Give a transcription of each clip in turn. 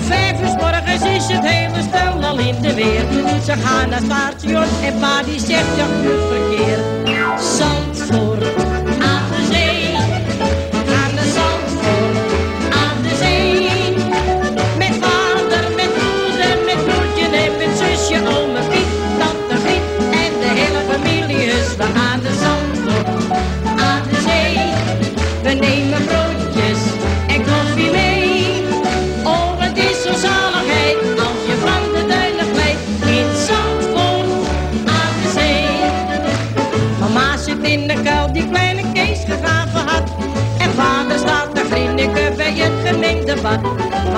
Vijf uur morgens is het hele stel al in de weer. Ze gaan naar het station en pa die zegt ja, goed verkeer. Zandvoort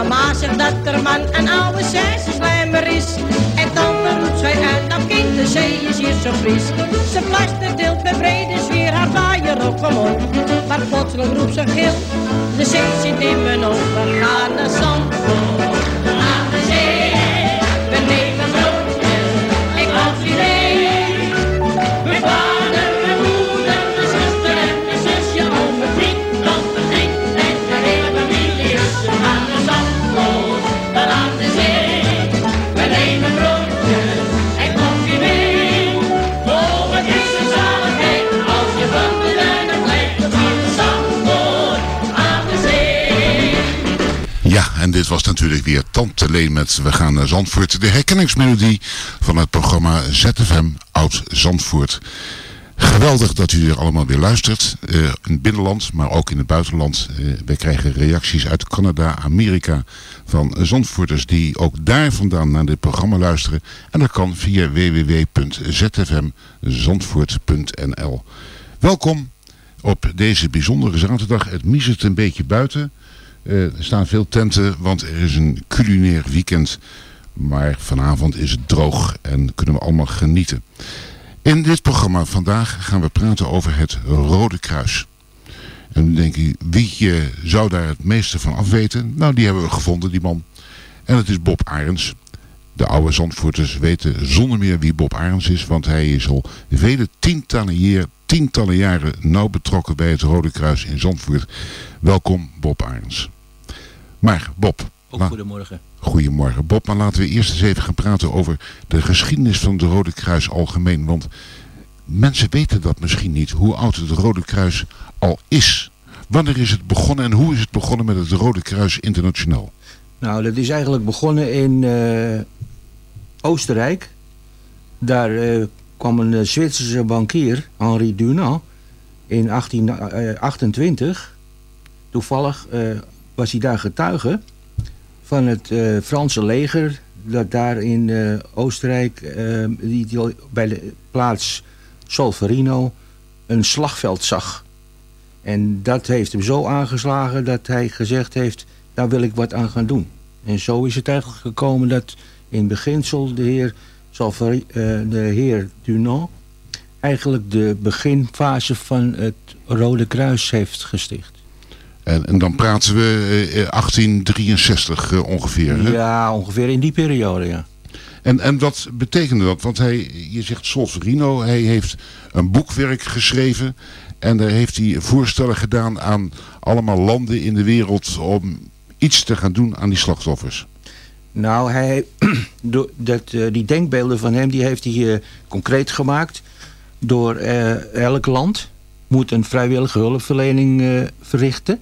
Mama zegt dat er man een oude slijmer is. En dan roept zij uit, dat kind, de zee is hier zo fris. Ze plaster deelt met brede sfeer haar vaaier op mond. Maar plotseling roept ze gil, de zee zit in mijn ogen. Gaan naar Zandvoort, natuurlijk weer Tante Leen met We gaan naar Zandvoort. De herkenningsmelodie van het programma ZFM Oud Zandvoort. Geweldig dat u er allemaal weer luistert. eh, in het binnenland, maar ook in het buitenland. Eh, wij krijgen reacties uit Canada, Amerika van Zandvoorters die ook daar vandaan naar dit programma luisteren. En dat kan via www.zfmzandvoort.nl Welkom op deze bijzondere zaterdag. Het miezert een beetje buiten. Eh, er staan veel tenten, want er is een culinair weekend. Maar vanavond is het droog en kunnen we allemaal genieten. In dit programma vandaag gaan we praten over het Rode Kruis. En dan denk je, wie eh, zou daar het meeste van afweten? Nou, die hebben we gevonden, die man. En het is Bob Arends. De oude Zandvoorters weten zonder meer wie Bob Arends is, want hij is al vele tientallen, jaar, tientallen jaren nauw betrokken bij het Rode Kruis in Zandvoort. Welkom Bob Arends. Maar Bob, Ook goedemorgen. goedemorgen Bob, maar laten we eerst eens even gaan praten over de geschiedenis van het Rode Kruis algemeen. Want mensen weten dat misschien niet, hoe oud het Rode Kruis al is. Wanneer is het begonnen en hoe is het begonnen met het Rode Kruis Internationaal? Nou, dat is eigenlijk begonnen in eh, Oostenrijk. Daar eh, kwam een eh, Zwitserse bankier, Henri Dunant, in 1828. Toevallig was hij daar getuige van het Franse leger... dat daar in Oostenrijk, die, die bij de plaats Solferino, een slagveld zag. En dat heeft hem zo aangeslagen dat hij gezegd heeft... daar wil ik wat aan gaan doen. En zo is het eigenlijk gekomen dat in beginsel de heer, Salvari- eh, de heer Dunant... eigenlijk de beginfase van het Rode Kruis heeft gesticht. En, en dan praten we eh, eh, 1863 eh, ongeveer. Hè? Ja, ongeveer in die periode, ja. En, en wat betekende dat? Want hij, je zegt Solferino, hij heeft een boekwerk geschreven. En daar heeft hij voorstellen gedaan aan allemaal landen in de wereld om iets te gaan doen aan die slachtoffers. Nou, hij, dat, eh, die denkbeelden van hem die heeft hij eh, concreet gemaakt. Door eh, elk land moet een vrijwillige hulpverlening verrichten.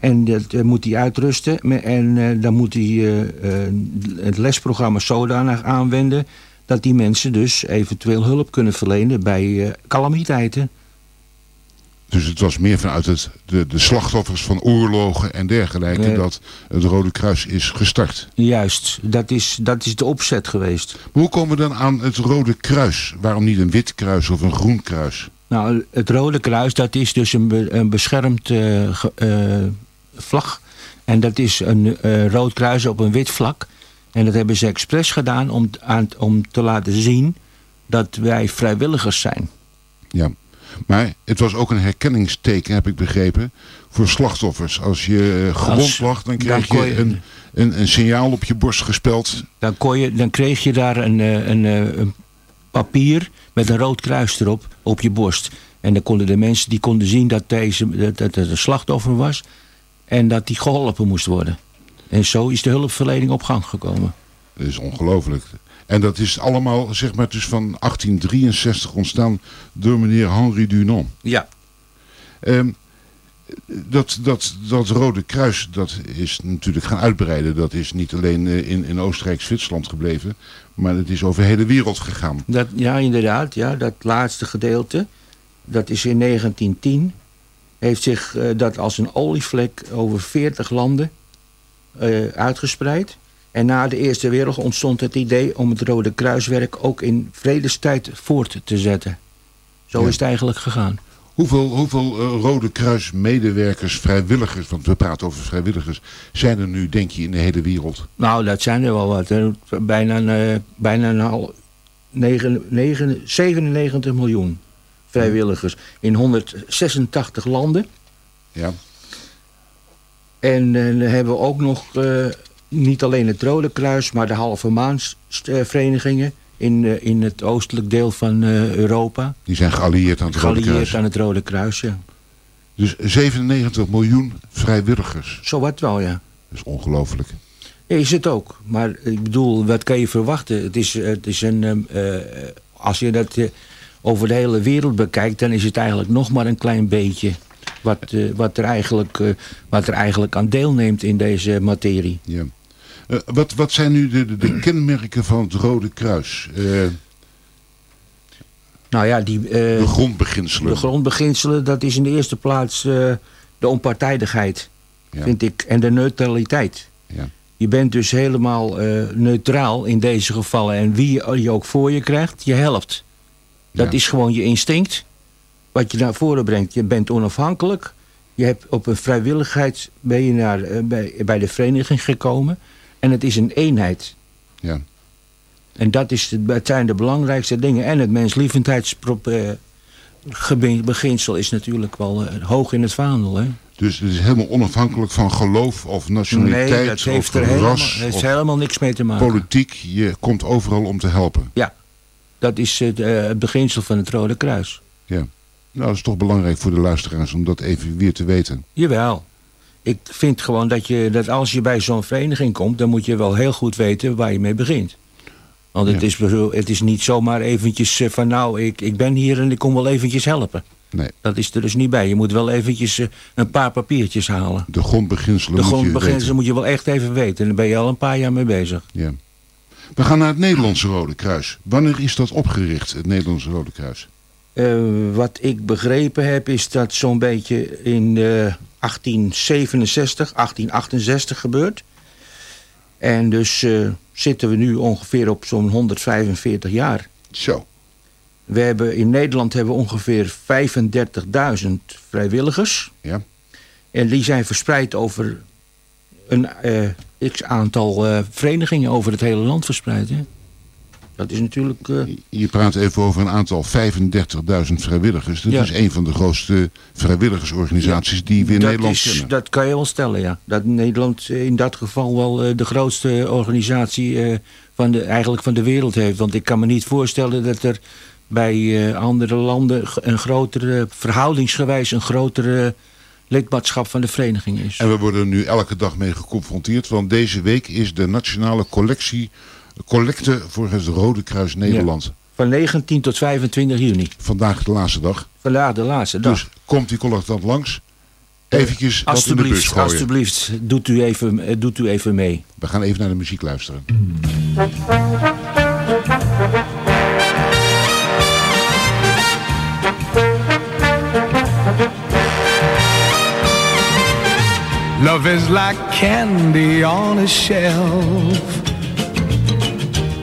En dat moet hij uitrusten. En dan moet hij het lesprogramma zodanig aanwenden... dat die mensen dus eventueel hulp kunnen verlenen bij calamiteiten. Dus het was meer vanuit het, de, de slachtoffers van oorlogen en dergelijke Nee. dat het Rode Kruis is gestart. Juist, dat is, dat is de opzet geweest. Maar hoe komen we dan aan het Rode Kruis? Waarom niet een wit kruis of een groen kruis? Nou, het Rode Kruis, dat is dus een, be- een beschermd eh, eh, vlag. En dat is een eh, rood kruis op een wit vlak. En dat hebben ze expres gedaan om, aan, om te laten zien dat wij vrijwilligers zijn. Ja. Maar het was ook een herkenningsteken, heb ik begrepen, voor slachtoffers. Als je eh, gewond lag, dan kreeg je- een, een, een signaal op je borst gespeld. Dan, kon je, dan kreeg je daar een, eh, een, eh, een papier met een rood kruis erop op je borst. En dan konden de mensen die konden zien dat, deze, dat, dat het een slachtoffer was. En dat die geholpen moest worden. En zo is de hulpverlening op gang gekomen. Dat is ongelooflijk. En dat is allemaal zeg maar dus van 1863 ontstaan door meneer Henri Dunant. Ja. Um, dat, dat, dat Rode Kruis dat is natuurlijk gaan uitbreiden. Dat is niet alleen eh, in, in Oostenrijk-Zwitserland gebleven. Maar het is over de hele wereld gegaan. Dat, ja, inderdaad. Ja, dat laatste gedeelte. Dat is in 1910. Heeft zich uh, dat als een olievlek over 40 landen uh, uitgespreid. En na de Eerste Wereldoorlog ontstond het idee om het Rode Kruiswerk ook in vredestijd voort te zetten. Zo Ja. is het eigenlijk gegaan. Hoeveel, hoeveel eh, Rode Kruis medewerkers, vrijwilligers, want we praten over vrijwilligers, zijn er nu denk je in de hele wereld? Nou, dat zijn er wel wat. hè. Bijna, eh, bijna een half, negen, negen, 97 miljoen vrijwilligers in 186 landen. Ja, En eh, dan hebben we ook nog niet alleen het Rode Kruis, maar de halve maansverenigingen in, eh, in het oostelijk deel van eh, Europa. die zijn geallieerd aan het Rode Geallieerd Kruis. aan het Rode Kruis, ja. Dus 97 miljoen vrijwilligers. Zo wat wel, ja. Dat is ongelooflijk. Ja, Is het ook. Maar ik bedoel, wat kan je verwachten? Het is, het is een... ehm, eh, als je dat over de hele wereld bekijkt... dan is het eigenlijk nog maar een klein beetje... wat, wat, er, eigenlijk, wat er eigenlijk aan deelneemt in deze materie. Ja. Eh, wat, wat zijn nu de, de, de kenmerken van het Rode Kruis? Eh, Nou ja, die, eh, de grondbeginselen. de grondbeginselen... dat is in de eerste plaats eh, de onpartijdigheid, Ja. vind ik. En de neutraliteit. Ja. Je bent dus helemaal eh, neutraal in deze gevallen. En wie je- ook voor je krijgt, je helpt. Dat Ja. is gewoon je instinct. Wat je naar voren brengt. Je bent onafhankelijk. Je hebt op een vrijwilligheid ben je naar, bij, bij de vereniging gekomen. En het is een eenheid. Ja. En dat is het, het zijn de belangrijkste dingen. En het menslievendheidsbeginsel is natuurlijk wel eh, hoog in het vaandel. Hè? Dus het is helemaal onafhankelijk van geloof of nationaliteit Nee, dat heeft of er helemaal, ras heeft of helemaal niks mee te maken. politiek. Je komt overal om te helpen. Ja, dat is het, eh, het beginsel van het Rode Kruis. Ja. Nou, dat is toch belangrijk voor de luisteraars om dat even weer te weten. Jawel. Ik vind gewoon dat, je, dat als je bij zo'n vereniging komt... dan moet je wel heel goed weten waar je mee begint. Want het, Ja. is, het is niet zomaar eventjes eh, van... nou, ik, ik ben hier en ik kom wel eventjes helpen. Nee, Dat is er dus niet bij. Je moet wel eventjes eh, een paar papiertjes halen. de grondbeginselen De moet je grondbeginselen moet je wel echt even weten. En daar ben je al een paar jaar mee bezig. Ja. We gaan naar het Nederlandse Rode Kruis. Wanneer is dat opgericht, het Nederlandse Rode Kruis? Eh, wat ik begrepen heb is dat zo'n beetje in 1867, 1868 gebeurt. En dus eh, zitten we nu ongeveer op zo'n 145 jaar. Zo. We hebben, in Nederland hebben we ongeveer 35.000 vrijwilligers. Ja. En die zijn verspreid over een eh, x aantal eh, verenigingen over het hele land verspreid. Hè? Dat is natuurlijk... eh, Je praat even over een aantal 35.000 vrijwilligers. Dat Ja. is een van de grootste vrijwilligersorganisaties die we in dat, Nederland is, kennen. dat kan je wel stellen, ja. Dat Nederland eh, in dat geval wel eh, de grootste organisatie van de, eigenlijk van de wereld heeft. Want ik kan me niet voorstellen dat er bij andere landen een grotere, verhoudingsgewijs een grotere lidmaatschap van de vereniging is. En we worden nu elke dag mee geconfronteerd. Want deze week is de nationale collectie, collecte voor het Rode Kruis Nederland. Van 19 tot 25 juni. Vandaag de laatste dag. Vandaag de laatste dag. Dus komt die collectant langs. Eventjes wat in de bus alsjeblieft, gooien. alsjeblieft, doet u, even, eh, doet u even mee. We gaan even naar de muziek luisteren. Love is like candy on a shelf.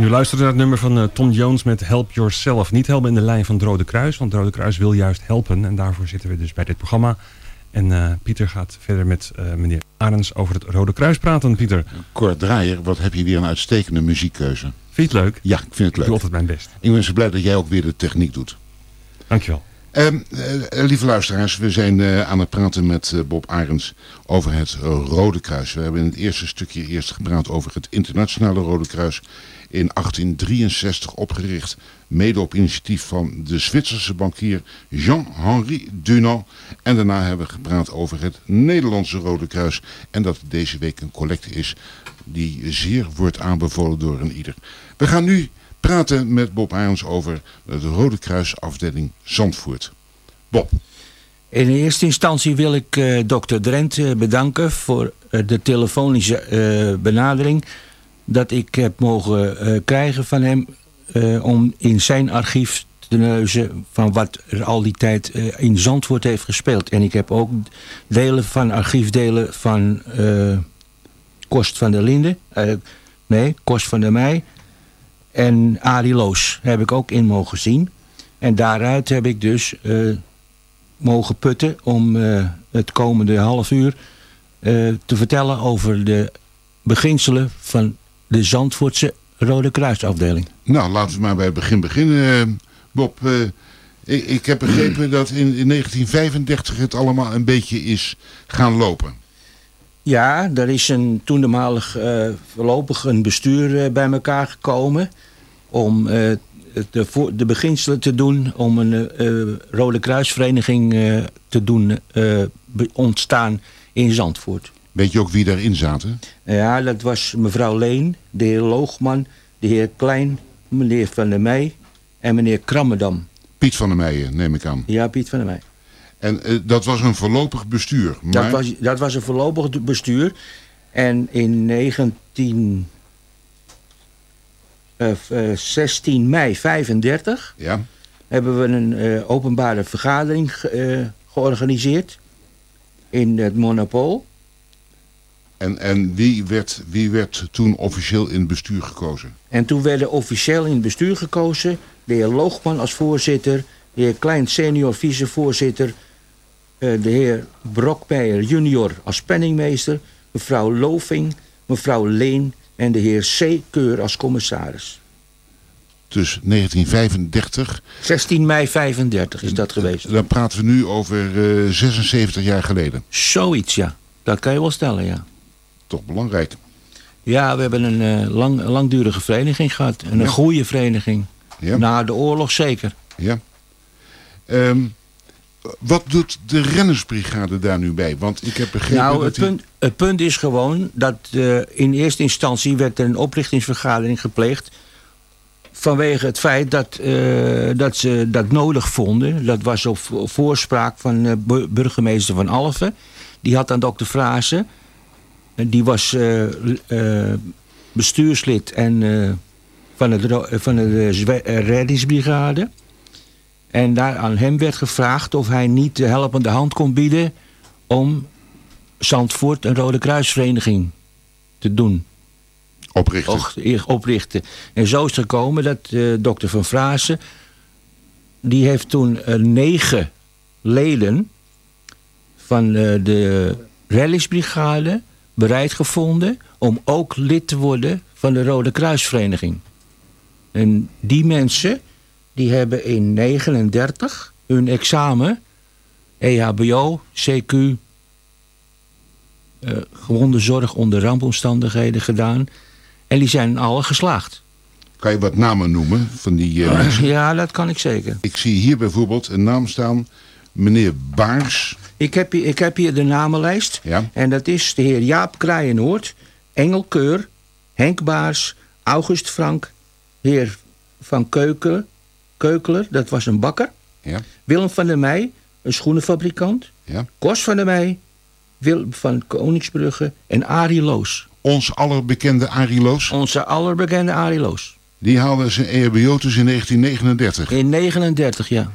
Nu luisteren naar het nummer van eh, Tom Jones met Help Yourself. Niet helpen in de lijn van het Rode Kruis, want het Rode Kruis wil juist helpen. En daarvoor zitten we dus bij dit programma. En eh, Pieter gaat verder met eh, meneer Arends over het Rode Kruis praten. Pieter, Cor Draaier, wat heb je weer een uitstekende muziekkeuze. vind je het leuk? Ja, ik vind het Ik doe leuk. altijd mijn best. Ik ben zo blij dat jij ook weer de techniek doet. Dankjewel. Eh, lieve luisteraars, we zijn eh, aan het praten met eh, Bob Arends over het Rode Kruis. We hebben in het eerste stukje eerst gepraat over het Internationale Rode Kruis. In 1863 opgericht, mede op initiatief van de Zwitserse bankier Jean-Henri Dunant. En daarna hebben we gepraat over het Nederlandse Rode Kruis. En dat deze week een collecte is die zeer wordt aanbevolen door een ieder. We gaan nu praten met Bob Arends over de Rode Kruis afdeling Zandvoort. Bob, In eerste instantie wil ik eh, dokter Drent eh, bedanken voor eh, de telefonische benadering dat ik heb mogen krijgen van hem om in zijn archief te neuzen van wat er al die tijd in Zandvoort heeft gespeeld. En ik heb ook delen van archiefdelen van Kost van der Linde, eh, nee, Kost van der Meij en Arie Loos heb ik ook in mogen zien. En daaruit heb ik dus eh, mogen putten om eh, het komende half uur eh, te vertellen over de beginselen van de Zandvoortse Rode Kruisafdeling. nou laten we maar bij het begin beginnen. Bob, ik, ik heb begrepen dat in, in 1935 het allemaal een beetje is gaan lopen. Ja, er is een toenmalig eh voorlopig een bestuur eh, bij elkaar gekomen om eh, de, voor- de beginselen te doen om een Rode Kruisvereniging te doen ontstaan in Zandvoort. Weet je ook wie daarin zaten? Ja, dat was mevrouw Leen, de heer Loogman, de heer Klein, meneer Van der Meij en meneer Krammerdam. Piet van der Meijen, neem ik aan. Ja, Piet van der Meij. En eh, dat was een voorlopig bestuur. Maar Dat, was, dat was een voorlopig bestuur. En in 19... eh, eh, 16 mei 35 ja, hebben we een eh, openbare vergadering ge- eh, georganiseerd in het Monopool. en, en wie, werd, wie werd toen officieel in het bestuur gekozen? En toen werden officieel in het bestuur gekozen de heer Loogman als voorzitter, de heer Klein senior vicevoorzitter, eh, de heer Brokmeijer junior als penningmeester, mevrouw Loving, mevrouw Leen en de heer C. Keur als commissaris. Dus 1935, 16 mei 35 is dat geweest. dan praten we nu over eh, 76 jaar geleden. Zoiets, ja. Dat kan je wel stellen, ja. Toch belangrijk. Ja, we hebben een eh, lang, langdurige vereniging gehad. En een Ja. goede vereniging. Ja. Na de oorlog zeker. Ja. Ehm, Wat doet de rennersbrigade daar nu bij? Want ik heb begrepen Nou, dat het die- punt, het punt is gewoon dat eh, in eerste instantie werd er een oprichtingsvergadering gepleegd. Vanwege het feit dat, eh, dat ze dat nodig vonden. Dat was op vo- voorspraak van bu- burgemeester Van Alphen. Die had aan dokter Frazen. En Die was bestuurslid en, van, het, van de reddingsbrigade. En daar aan hem werd gevraagd of hij niet de helpende hand kon bieden om Zandvoort een Rode Kruisvereniging te doen. oprichten. Och, oprichten. En zo is het gekomen dat eh, dokter Van Frazen... die heeft toen eh, negen leden van eh, de reddingsbrigade bereid gevonden... om ook lid te worden van de Rode Kruisvereniging. En die mensen die hebben in 39 hun examen... EHBO, CQ, eh gewonde zorg onder rampomstandigheden gedaan. En die zijn alle geslaagd. Kan je wat namen noemen van die eh, mensen? Ja, dat kan ik zeker. Ik zie hier bijvoorbeeld een naam staan. Meneer Baars. Ik heb hier, ik heb hier de namenlijst. Ja. En dat is de heer Jaap Kraaienoord, Engel Keur, Henk Baars, August Frank, heer Van Keuken, Keukeler, dat was een bakker. Ja, Willem van der Meij, een schoenenfabrikant. ja. Kos van der Meij, Willem van Koningsbrugge en Arie Loos. Ons allerbekende Arie Loos. Onze allerbekende Arie Loos. Die haalde zijn EHBO dus in 1939. In 39, ja.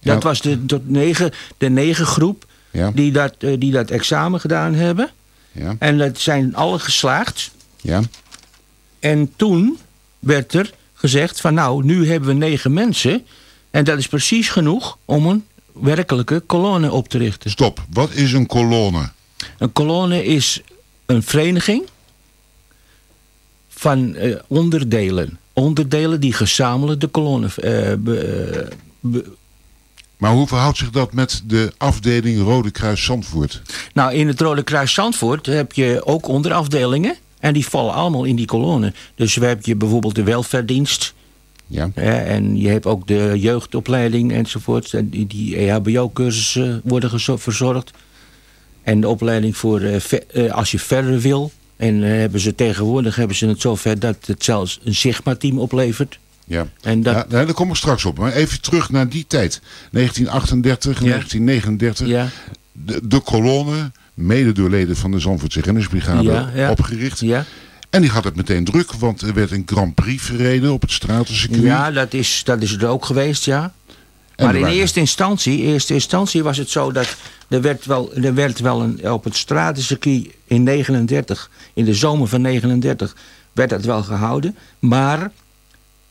Ja. Dat was de, tot negen, de negen groep Ja, die dat, eh, die dat examen gedaan hebben. ja, En dat zijn alle geslaagd. ja. En toen werd er gezegd van nou, nu hebben we negen mensen. En dat is precies genoeg om een werkelijke kolonne op te richten. Stop. Wat is een kolonne? Een kolonne is een vereniging van eh, onderdelen. Onderdelen die gezamenlijk de kolonne eh, be- eh, be- Maar hoe verhoudt zich dat met de afdeling Rode Kruis Zandvoort? Nou, in het Rode Kruis Zandvoort heb je ook onderafdelingen. En die vallen allemaal in die kolonne. Dus we hebben je bijvoorbeeld de welverdienst. Ja, en je hebt ook de jeugdopleiding enzovoort. En die, die EHBO-cursussen worden verzorgd. En de opleiding voor eh, eh, als je verder wil. En eh, hebben ze tegenwoordig hebben ze het zover dat het zelfs een Sigma-team oplevert. ja. En dat, ja daar kom ik straks op. Maar even terug naar die tijd. 1938, Ja. 1939. ja, De, de kolonne, mede door leden van de Zandvoortse Rennersbrigade, Ja, ja. opgericht. ja. En die had het meteen druk, want er werd een Grand Prix verreden op het stratencircuit. ja dat, is, dat is er ook geweest, ja. En Maar in waren- eerste instantie, eerste instantie was het zo dat er werd wel, er werd wel een, op het stratencircuit in 39, in de zomer van 39, werd dat wel gehouden. Maar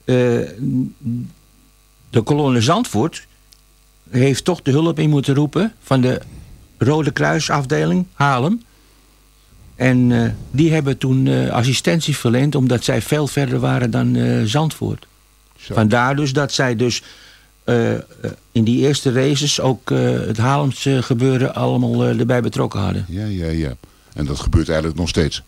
eh, de kolonne Zandvoort heeft toch de hulp in moeten roepen van de Rode Kruisafdeling Haarlem. En eh, die hebben toen eh, assistentie verleend omdat zij veel verder waren dan eh, Zandvoort. Zo. Vandaar dus dat zij dus in die eerste races ook het Haarlemse gebeuren allemaal erbij betrokken hadden. Ja, ja, ja. En dat gebeurt eigenlijk nog steeds.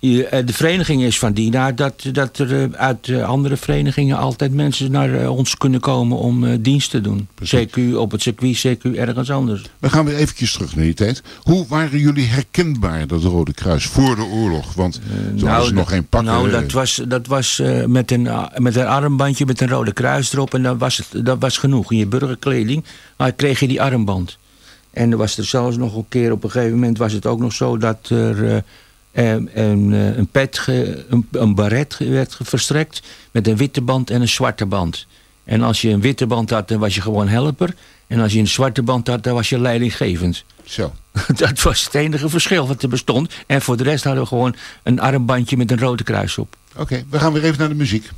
Eh, de vereniging is van die dat, dat er eh, uit eh, andere verenigingen altijd mensen naar ons kunnen komen om dienst te doen. Precies. CQ op het circuit, CQ ergens anders. We gaan weer eventjes terug naar die tijd. Hoe waren jullie herkenbaar, dat Rode Kruis, voor de oorlog? Want toen hadden ze nog geen pakken. Nou, dat was, dat was met, een, met een armbandje met een rode kruis erop. En dat was, het, dat was genoeg. In je burgerkleding maar kreeg je die armband. En er was er zelfs nog een keer op een gegeven moment was het ook nog zo dat er een, eh, een pet, ge- een, een baret werd verstrekt met een witte band en een zwarte band. En als je een witte band had, dan was je gewoon helper. En als je een zwarte band had, dan was je leidinggevend. Zo. Dat was het enige verschil wat er bestond. En voor de rest hadden we gewoon een armbandje met een rode kruis op. Oké, we gaan weer even naar de muziek.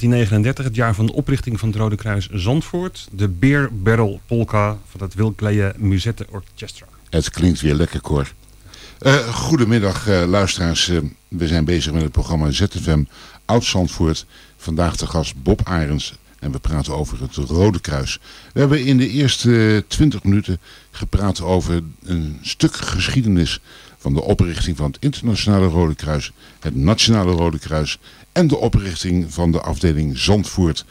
1939, het jaar van de oprichting van het Rode Kruis Zandvoort. De Beer Barrel Polka van het Wilkleje Musette Orchestra. Het klinkt weer lekker, Cor. Uh, goedemiddag, uh, luisteraars. Uh, we zijn bezig met het programma ZFM Oud-Zandvoort. Vandaag de gast Bob Arends en we praten over het Rode Kruis. We hebben in de eerste 20 minuten gepraat over een stuk geschiedenis van de oprichting van het Internationale Rode Kruis, het Nationale Rode Kruis en de oprichting van de afdeling Zandvoort.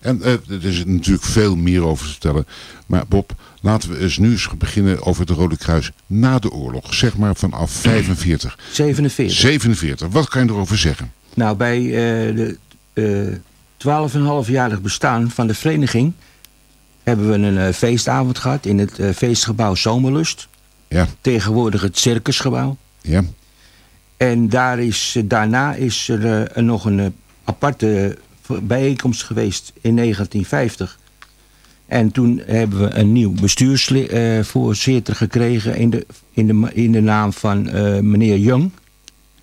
En uh, er is natuurlijk veel meer over te vertellen. Maar Bob, laten we eens nu eens beginnen over het Rode Kruis na de oorlog. Zeg maar vanaf 45. 47. 47. Wat kan je erover zeggen? Nou, bij uh, de uh, 12,5-jarig bestaan van de vereniging... hebben we een feestavond gehad in het feestgebouw Zomerlust. Ja. Tegenwoordig het circusgebouw. Ja. En daar is, daarna is er uh, nog een uh, aparte bijeenkomst geweest in 1950. En toen hebben we een nieuw bestuursvoorzitter gekregen in de, in, de, in de naam van meneer Jung.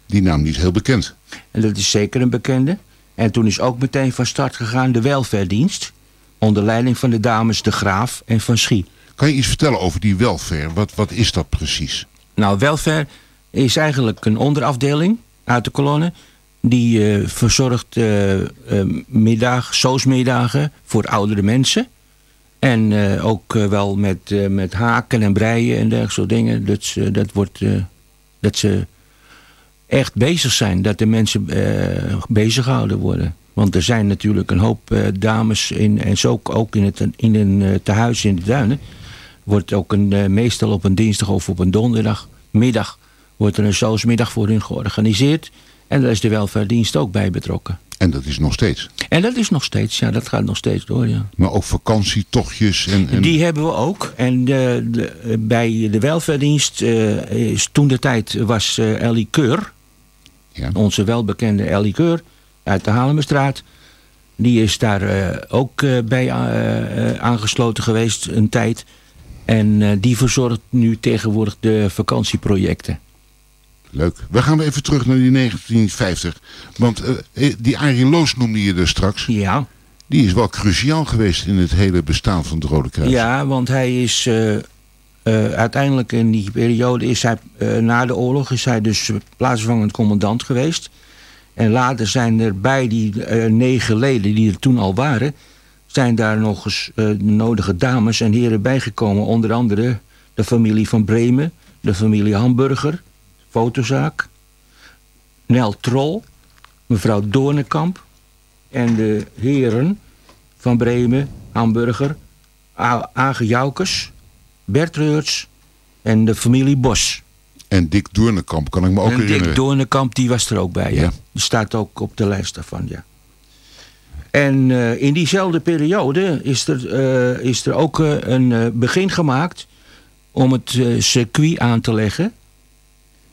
Die naam niet heel bekend. En dat is zeker een bekende. En toen is ook meteen van start gegaan de welverdienst. Onder leiding van de dames De Graaf en Van Schie. Kan je iets vertellen over die welfare? Wat, wat is dat precies? Nou, welfare is eigenlijk een onderafdeling uit de kolonne. Die uh, verzorgt uh, uh, voor oudere mensen. En ook wel met, met haken en breien en dergelijke soort dingen. Dat, dat, wordt, dat ze echt bezig zijn. Dat de mensen bezig gehouden worden. Want er zijn natuurlijk een hoop dames in, en zo ook in, het, in een tehuis in de duinen wordt ook een, uh, meestal op een dinsdag of op een donderdagmiddag... wordt er een zoosmiddag voor hun georganiseerd. En daar is de welvaartdienst ook bij betrokken. En dat is nog steeds? En dat is nog steeds, ja, dat gaat nog steeds door, ja. Maar ook vakantietochtjes? En, en... Die hebben we ook. En de, de, bij de welvaartdienst uh, is toen de tijd was uh, Ellie Keur... Ja. onze welbekende Ellie Keur uit de Halemestraat... Die is daar uh, ook bij aangesloten geweest een tijd. En uh, die verzorgt nu tegenwoordig de vakantieprojecten. Leuk. We gaan even terug naar die 1950. Want uh, die Arjen Loos noemde je er straks. Ja. Die is wel cruciaal geweest in het hele bestaan van het Rode Kruis. Ja, want hij is... Uh, uiteindelijk in die periode is hij... na de oorlog is hij dus plaatsvervangend commandant geweest. En later zijn er bij die negen leden die er toen al waren zijn daar nog eens uh, de nodige dames en heren bijgekomen. Onder andere de familie van Bremen, de familie Hamburger, fotozaak, Nel Trol, mevrouw Doornekamp en de heren van Bremen, Hamburger, Age Joukes, Bert Reurts en de familie Bos. En Dick Doornekamp kan ik me ook en herinneren. Dick Doornekamp die was er ook bij, ja. Ja. Die staat ook op de lijst daarvan, ja. En uh, in diezelfde periode is er, uh, is er ook uh, een begin gemaakt om het circuit aan te leggen.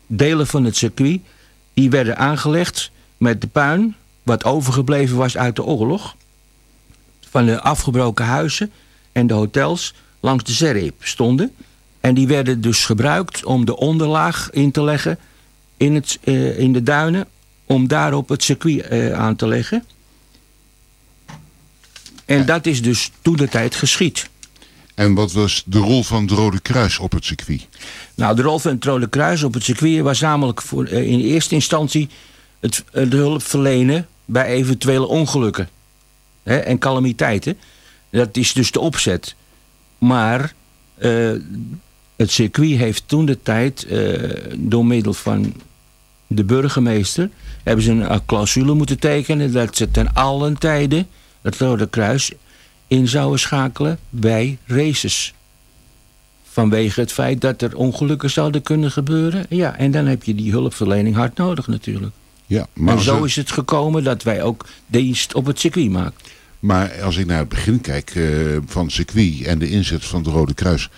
Delen van het circuit die werden aangelegd met de puin wat overgebleven was uit de oorlog. Van de afgebroken huizen en de hotels langs de Zerreep stonden. En die werden dus gebruikt om de onderlaag in te leggen in, het, in de duinen. Om daarop het circuit aan te leggen. En dat is dus toen de tijd geschied. En wat was de rol van het Rode Kruis op het circuit? Nou, de rol van het Rode Kruis op het circuit was namelijk voor, uh, in eerste instantie het, de hulp verlenen bij eventuele ongelukken hè, en calamiteiten. Dat is dus de opzet. Maar uh, het circuit heeft toen de tijd door middel van de burgemeester hebben ze een clausule moeten tekenen dat ze ten allen tijde het Rode Kruis in zouden schakelen bij races. Vanwege het feit dat er ongelukken zouden kunnen gebeuren. Ja, en dan heb je die hulpverlening hard nodig natuurlijk. Ja, maar en zo is het gekomen dat wij ook dienst op het circuit maken. Maar als ik naar het begin kijk uh, van het circuit en de inzet van het Rode Kruis...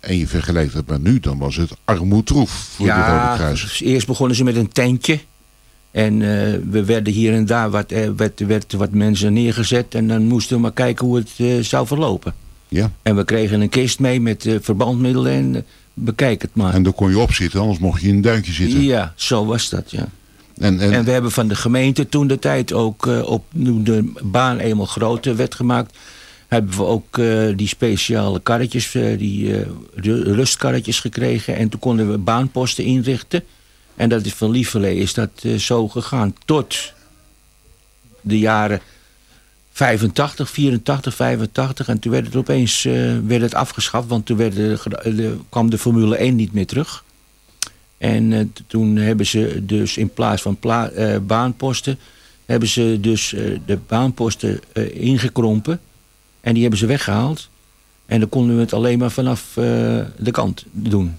en je vergelijkt dat met nu, dan was het armoedroef voor ja, de Rode Kruis. eerst begonnen ze met een tentje... En uh, we werden hier en daar wat, uh, werd, werd wat mensen neergezet. En dan moesten we maar kijken hoe het uh, zou verlopen. Ja. En we kregen een kist mee met verbandmiddelen en bekijk het maar. En daar kon je op zitten, anders mocht je in een duintje zitten. Ja, zo was dat, ja. En, en, En we hebben van de gemeente toen de tijd ook, eh, op, toen de baan eenmaal groter werd gemaakt, hebben we ook eh, die speciale karretjes, eh, die eh, ru- rustkarretjes gekregen. En toen konden we baanposten inrichten. En dat is van Lieverlee is dat eh, zo gegaan tot de jaren 85, 84, 85. En toen werd het opeens eh, werd het afgeschaft, want toen werd de, kwam de Formule 1 niet meer terug. En eh, toen hebben ze dus in plaats van baanposten... hebben ze dus de baanposten ingekrompen. En die hebben ze weggehaald. En dan konden we het alleen maar vanaf de kant doen.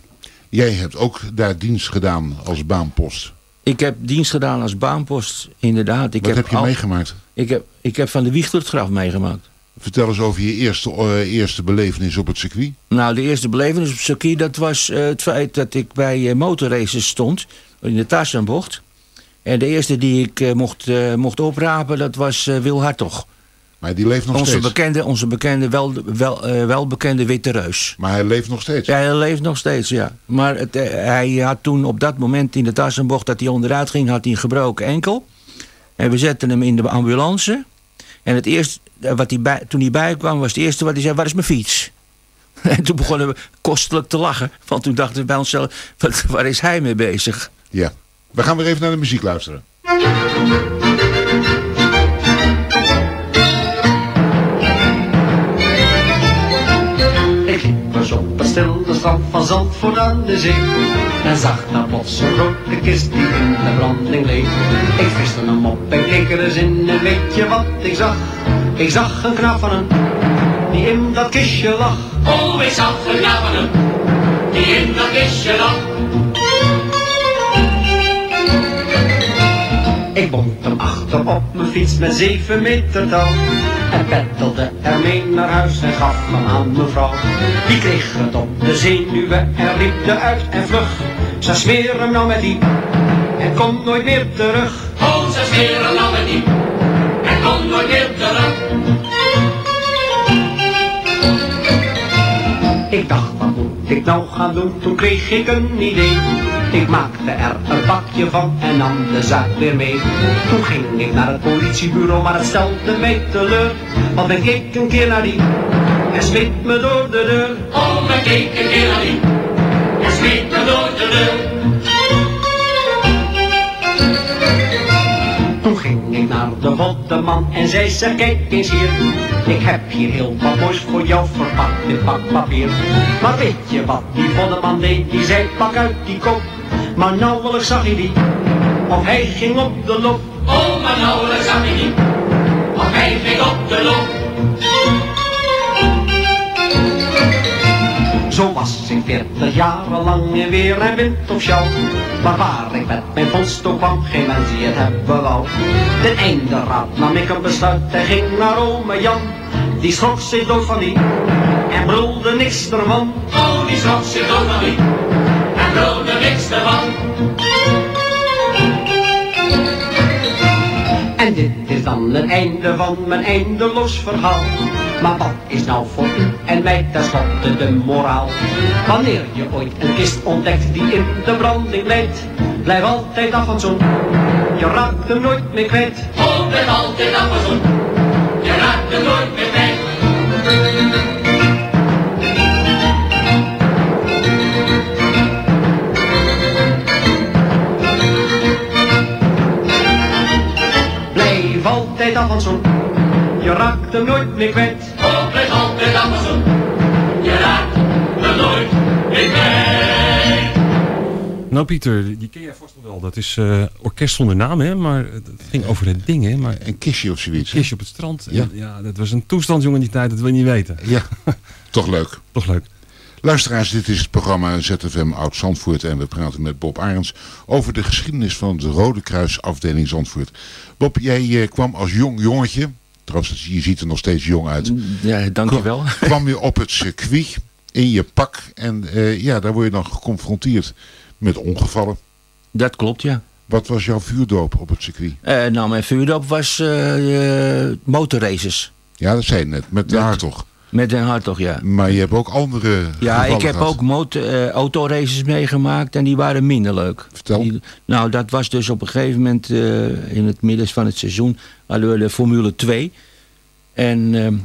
Jij hebt ook daar dienst gedaan als baanpost. Ik heb dienst gedaan als baanpost, inderdaad. Ik Wat heb je al- meegemaakt? Ik heb, ik heb van de graf meegemaakt. Vertel eens over je eerste, eh, eerste belevenis op het circuit. Nou, de eerste belevenis op het circuit... dat was eh, het feit dat ik bij eh, motorraces stond... in de Tarzanbocht. En de eerste die ik mocht, mocht oprapen, dat was Wil Hartog. Maar die leeft nog Onze steeds. bekende, onze bekende wel, wel, eh, welbekende witte reus. Maar hij leeft nog steeds. Ja, hij leeft nog steeds, ja. Maar het, eh, hij had toen op dat moment in de Tassenbocht dat hij onderuit ging, had hij een gebroken enkel. En we zetten hem in de ambulance. En het eerste, eh, wat hij bij, toen hij bijkwam, was het eerste wat hij zei, waar is mijn fiets? En toen begonnen we kostelijk te lachen. Want toen dachten we bij onszelf, wat, waar is hij mee bezig? Ja. We gaan weer even naar de muziek luisteren. Strand van Zandvoort aan de zee En zag daar plots een grote kist die in de branding leek Ik viste hem op en keek er eens in en weet je wat ik zag? Ik zag een knap van hem, die in dat kistje lag Oh, ik zag een hem, die in dat kistje lag. Ik bond hem achter op mijn fiets met zeven meter touw En peddelde ermee naar huis en gaf hem aan mevrouw Die kreeg het op de zenuwen en riep eruit en vlug Ze smeren hem nou met die en komt nooit meer terug Oh, ze smeren nou met die, en komt nooit meer terug. Ik dacht, wat moet ik nou gaan doen? Toen kreeg ik een idee. Ik maakte er een bakje van en nam de zaak weer mee. Toen ging ik naar het politiebureau, maar het stelde mij teleur. Want ik keek een keer naar die en smeet me door de deur. Oh, men keek een keer naar die, en smeet me door de deur. Toen ging ik naar de botteman en zei ze kijk eens hier. Ik heb hier heel wat moois voor jou verpakt in pakpapier. Maar weet je wat die botteman deed? Die zei pak uit die kop. Maar nauwelijks zag hij die. Of hij ging op de loop. Oh, maar nauwelijks zag ik die, want hij ging op de loop. Zo was ik veertig jaren lang in weer en wind of sjouw. Maar waar ik met mijn vondst ook kwam, geen mens die het hebben wou. Ten einde raad nam ik een besluit en ging naar ome Jan. Die schrok zich dood van die en brulde niks ervan. Oh, die schrok zich dood van die, en niks ervan. En dit is dan het einde van mijn eindeloos verhaal. Maar wat is nou voor u en mij tenslotte de moraal? Wanneer je ooit een kist ontdekt die in de branding leidt, blijf altijd af van zo'n. Je raakt hem nooit meer kwijt. Ben altijd afgezoend, je raakt er nooit meer bij. Altijd zo'n. Je raakt hem nooit meer kwijt. Oh, blijf altijd je raakt er nooit meer bij. Nou Pieter, die ken jij vast wel. Dat is eh, orkest zonder naam, hè? Maar het ging over het ding, hè? Maar Een kistje of zoiets. hè? kistje op het strand. Ja. Ja. ja, dat was een toestand, jongen, die tijd. Dat wil je niet weten. Ja, toch leuk. Toch leuk. Luisteraars, dit is het programma ZFM Oud Zandvoort en we praten met Bob Arends over de geschiedenis van de Rode Kruis afdeling Zandvoort. Bob, jij eh, kwam als jong jongetje, trouwens je ziet er nog steeds jong uit, Ja, dankjewel. kwam je op het circuit in je pak en eh, ja, daar word je dan geconfronteerd met ongevallen. Dat klopt, ja. Wat was jouw vuurdoop op het circuit? Eh, nou, mijn vuurdoop was eh, motorraces. Ja, dat zei je net, met de Hartog. Met Den Hartog, ja. Maar je hebt ook andere Ja, ik heb gehad. ook motor, eh, autoraces meegemaakt en die waren minder leuk. Vertel. Die- nou, dat was dus op een gegeven moment eh, in het midden van het seizoen hadden we de Formule 2. En ehm,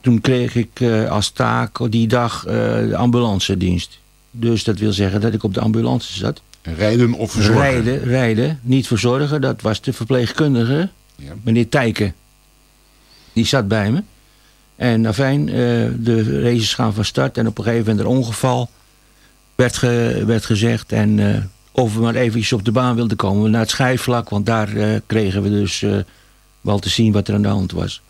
toen kreeg ik eh, als taak die dag de ambulance dienst. Dus dat wil zeggen dat ik op de ambulance zat. Rijden of verzorgen? Rijden, rijden, niet verzorgen. Dat was de verpleegkundige, Ja. meneer Tijken. Die zat bij me. En afijn, eh, de races gaan van start. En op een gegeven moment een ongeval werd, werd gezegd. En eh, of we maar eventjes op de baan wilden komen. Naar het schijfvlak, want daar eh, kregen we dus wel te zien wat er aan de hand was.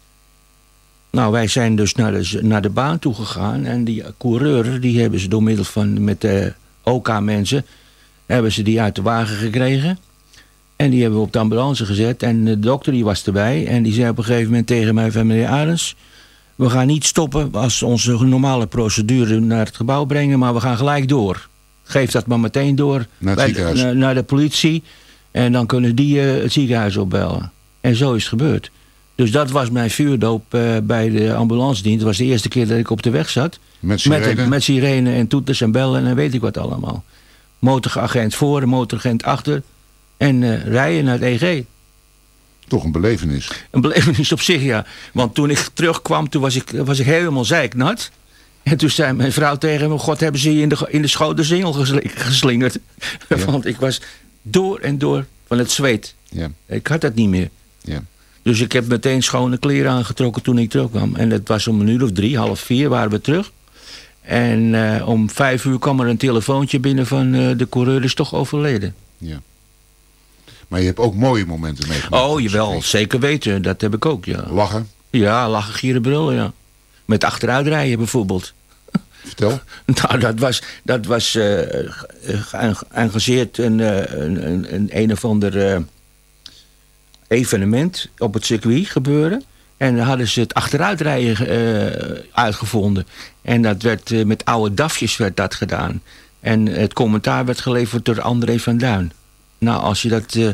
Nou, wij zijn dus naar de, naar de baan toe gegaan. En die coureur, die hebben ze door middel van met de OK-mensen... hebben ze die uit de wagen gekregen. En die hebben we op de ambulance gezet. En de dokter die was erbij. En die zei op een gegeven moment tegen mij van meneer Arends... we gaan niet stoppen als onze normale procedure naar het gebouw brengen... maar we gaan gelijk door. Geef dat maar meteen door Naar het bij ziekenhuis. naar- de politie. En dan kunnen die eh, het ziekenhuis opbellen. En zo is het gebeurd. Dus dat was mijn vuurdoop eh, bij de ambulance dienst. Het was de eerste keer dat ik op de weg zat. Met sirene? Met, met sirene en toeters en bellen en weet ik wat allemaal. Motoragent voor, motoragent achter. En eh, rijden naar het EG. Toch een belevenis. Een belevenis op zich, ja. Want toen ik terugkwam, toen was ik, was ik helemaal zeiknat. En toen zei mijn vrouw tegen me... God, hebben ze je in de, in de schouder zingel gesli- geslingerd. Ja. Want ik was door en door van het zweet. Ja. Ik had dat niet meer. Ja. Dus ik heb meteen schone kleren aangetrokken toen ik terugkwam. En dat was om een uur of drie, half vier waren we terug. En eh, om vijf uur kwam er een telefoontje binnen van eh, de coureur is toch overleden. ja. Maar je hebt ook mooie momenten meegemaakt. Oh, jawel, zeker weten. Dat heb ik ook, ja. Lachen, Ja, lachen, gieren, brullen, ja. Met achteruitrijden bijvoorbeeld. vertel. Nou, dat was, dat was ge- geëngageerd een, eh, een, een, een, een of ander evenement op het circuit gebeuren. En dan hadden ze het achteruitrijden eh, uitgevonden. En dat werd met oude dafjes werd dat gedaan. En het commentaar werd geleverd door André van Duin. Nou, als je dat, eh,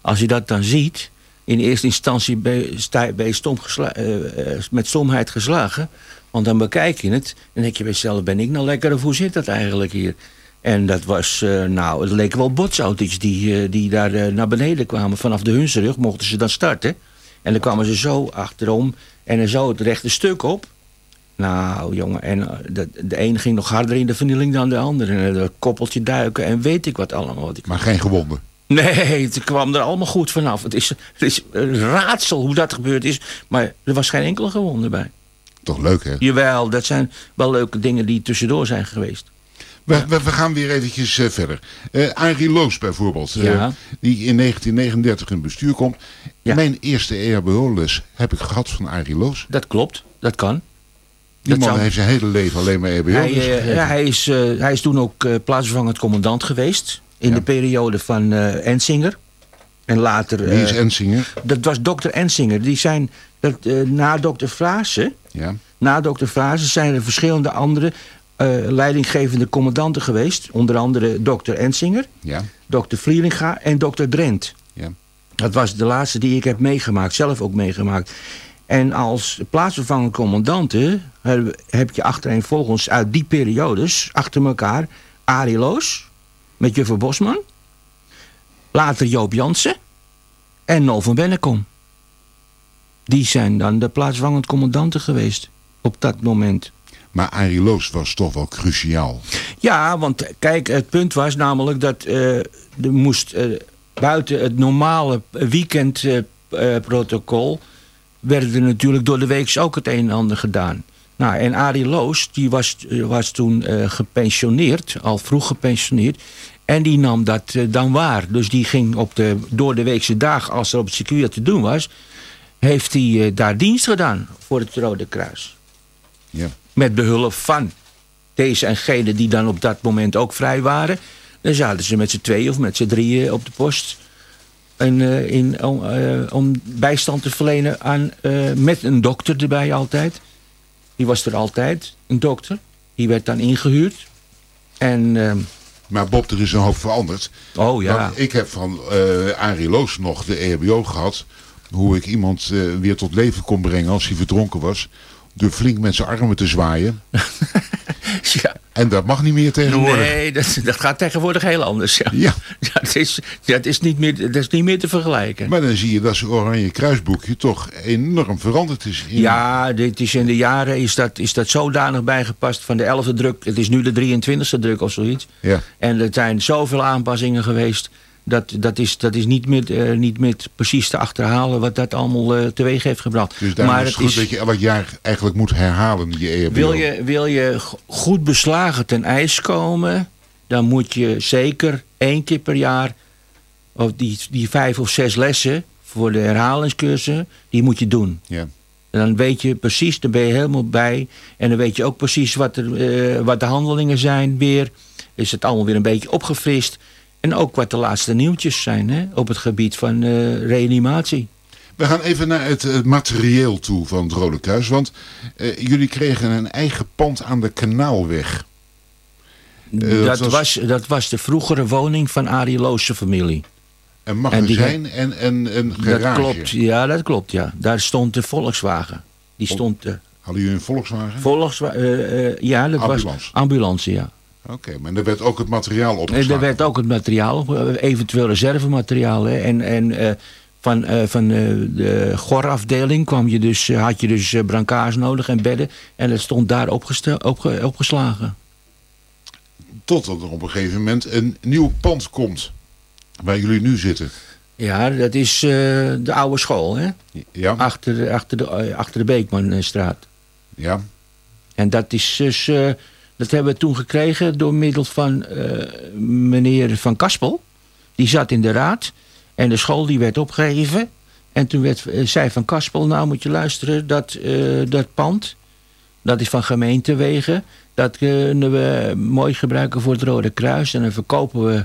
als je dat dan ziet... in eerste instantie ben je, stom eh, eh, met stomheid geslagen. Want dan bekijk je het en denk je bij jezelf... ben ik nou lekker of hoe zit dat eigenlijk hier? En dat was, nou, het leken wel botsauto's die, die daar naar beneden kwamen. Vanaf de Hunsrug mochten ze dan starten. En dan kwamen ze zo achterom en dan zo het rechte stuk op. Nou, jongen, en de, de een ging nog harder in de vernieling dan de ander. En dat koppeltje duiken en weet ik wat allemaal. Wat ik... Maar geen gewonden. Nee, het kwam er allemaal goed vanaf. Het is, het is een raadsel hoe dat gebeurd is. Maar er was geen enkele gewonde bij. Toch leuk, hè? Jawel, dat zijn wel leuke dingen die tussendoor zijn geweest. We, we, we gaan weer eventjes eh, verder. Eh Arie Loos bijvoorbeeld, eh, Ja. die in 1939 in bestuur komt. Ja. Mijn eerste EHBO-les heb ik gehad van Arie Loos. Dat klopt, dat kan. Die Dat man zou- heeft zijn hele leven alleen maar E EHBO Hij, les eh, gegeven. ja, hij, is, hij is toen ook plaatsvervangend commandant geweest. In Ja. de periode van eh Ensinger. En later... Wie is eh, Ensinger? dat was dokter Ensinger. Die zijn, dat, eh, na dokter Frazen... Ja. Na dokter Frazen zijn er verschillende andere leidinggevende commandanten geweest. Onder andere dokter Ensinger, Ja. dokter Vlieringa en dokter Drent. Ja. Dat was de laatste die ik heb meegemaakt, zelf ook meegemaakt. En als plaatsvervangend commandante heb, heb je achtereenvolgens uit die periodes achter elkaar Arie Loos met Juffer Bosman. Later Joop Jansen en Nol van Bennekom. Die zijn dan de plaatsvervangend commandanten geweest op dat moment. Maar Arie Loos was toch wel cruciaal. Ja, want kijk, het punt was namelijk dat eh, er moest eh, buiten het normale weekendprotocol werden er natuurlijk door de week ook het een en ander gedaan. Nou, en Arie Loos, die was, eh, was toen eh, gepensioneerd, al vroeg gepensioneerd. En die nam dat eh, dan waar. Dus die ging op de door de weekse dag, als er op het circuit te doen was, heeft hij daar dienst gedaan voor het Rode Kruis Ja. met behulp van deze en gene die dan op dat moment ook vrij waren. Dan zaten ze met z'n tweeën of met z'n drieën op de post. En, in, om, om bijstand te verlenen aan, met een dokter erbij altijd. Die was er altijd, een dokter. Die werd dan ingehuurd. En, eh, Maar Bob, er is een hoop veranderd. oh ja, Want ik heb van eh Arie Loos nog de EHBO gehad. Hoe ik iemand eh, weer tot leven kon brengen als hij verdronken was. Door flink met zijn armen te zwaaien. Ja. En dat mag niet meer tegenwoordig. Nee, dat, dat gaat tegenwoordig heel anders. Ja. Ja. Het is, het is niet meer, dat is niet meer te vergelijken. Maar dan zie je dat zijn oranje kruisboekje toch enorm veranderd is. In, Ja, dit is in de jaren is dat, is dat zodanig bijgepast van de 11e druk. Het is nu de 23e druk of zoiets. Ja. En er zijn zoveel aanpassingen geweest. Dat, dat, is, dat is niet meer, eh, niet meer precies te achterhalen wat dat allemaal eh, teweeg heeft gebracht. Dus daarom is het goed dat je elk jaar eigenlijk moet herhalen, die E EHBO. wil, je, wil je go- goed beslagen ten ijs komen, dan moet je zeker één keer per jaar, of die, die vijf of zes lessen voor de herhalingscursussen, die moet je doen. Ja. En dan weet je precies, dan ben je helemaal bij. En dan weet je ook precies wat, er, eh, wat de handelingen zijn weer. Is het allemaal weer een beetje opgefrist. En ook wat de laatste nieuwtjes zijn hè, op het gebied van eh, reanimatie. We gaan even naar het, materieel toe van het Rode Kruis. Want eh, jullie kregen een eigen pand aan de Kanaalweg. Eh, dat was- was... dat was de vroegere woning van Arie Loos'se familie. Een magazijn en, en een garage. Dat klopt, ja, dat klopt, ja. Daar stond de Volkswagen. Die stond de Hadden jullie een Volkswagen? Volkswagen, ja, dat Ambulance. was ambulance, ja. Oké, maar er werd ook het materiaal En opgeslagen. er werd ook het materiaal, eh, eventueel reservemateriaal. Hè. En, en eh, van, eh, van de gorafdeling kwam je dus, had je dus brancards nodig en bedden. En dat stond daar opge- opgeslagen. Totdat er op een gegeven moment een nieuw pand komt. Waar jullie nu zitten. Ja, dat is de oude school, hè? Ja, Achter, de- achter, de, achter de Beekmanstraat. ja. En dat is dus, dat hebben we toen gekregen door middel van eh, meneer Van Kaspel. Die zat in de raad en de school die werd opgegeven. En toen werd, eh, zei Van Kaspel, nou moet je luisteren, dat, eh, dat pand, dat is van gemeentewegen. Dat kunnen we mooi gebruiken voor het Rode Kruis. En dan verkopen we